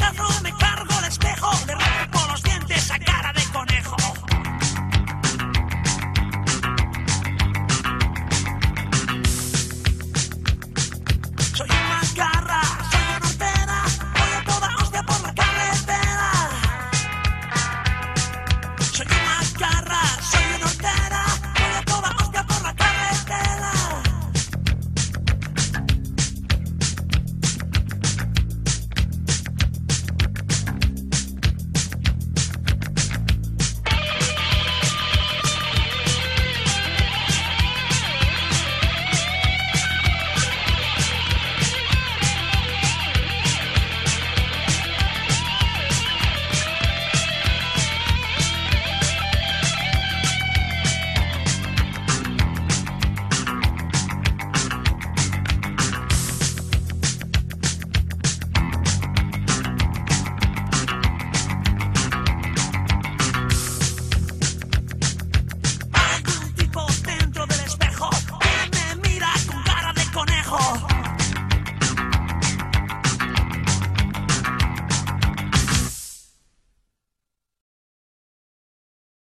That's all